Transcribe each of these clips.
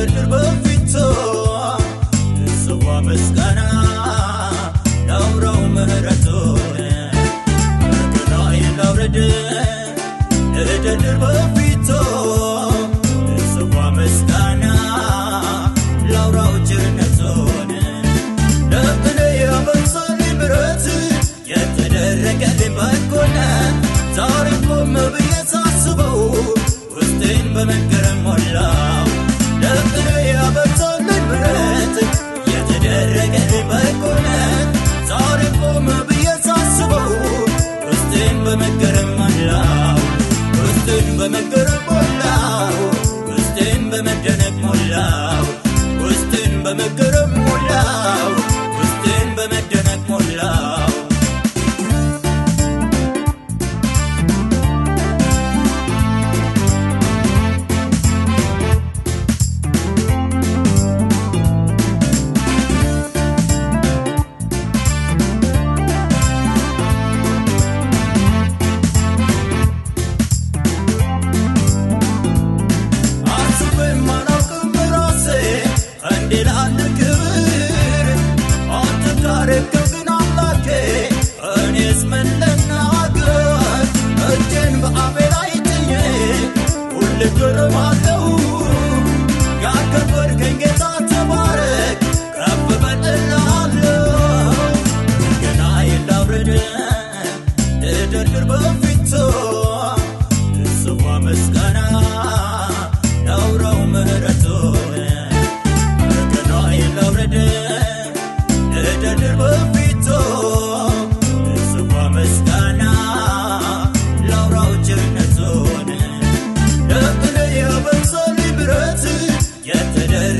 ድርድር በፊቶ እጽዋ መስጋና ላውራው ምህረቱን በገናዬ ላውረድ ድርድር በፊቶ እጽዋ ምስጋና በመገረም ሞላ I'm a good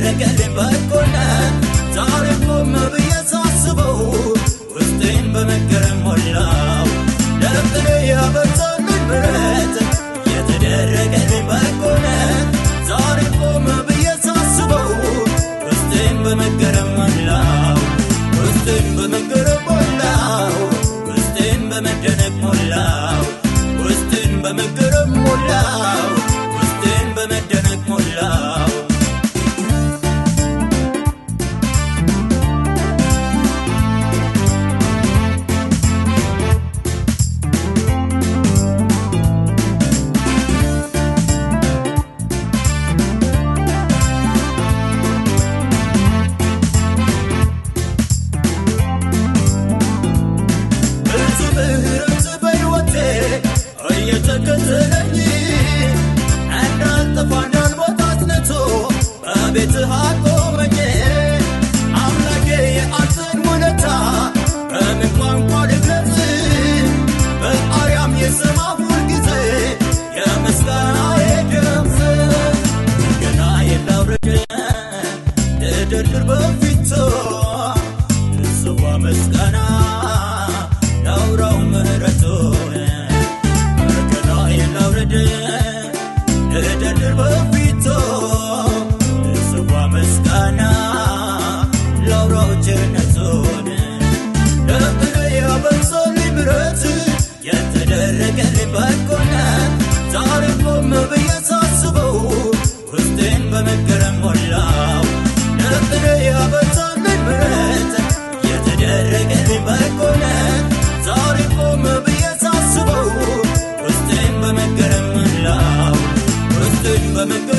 regale balkona, zarif mu mu biyaz. ምስጋና ነውረው ምህረቱን ከላይ ላውረድ ልደልር በፊቱ me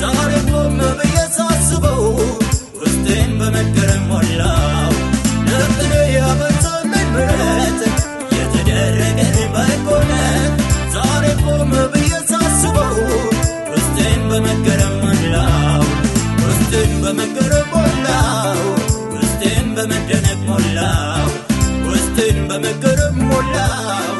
ዛሬ ቆም ብዬ በመገረም ሞላው ለቅኔ ያበዛልኝ በመገረም ሞላው ውስጤን በመገረም ሞላው ውስጤን በመደነቅ ሞላው ውስጤን በመገረም ሞላው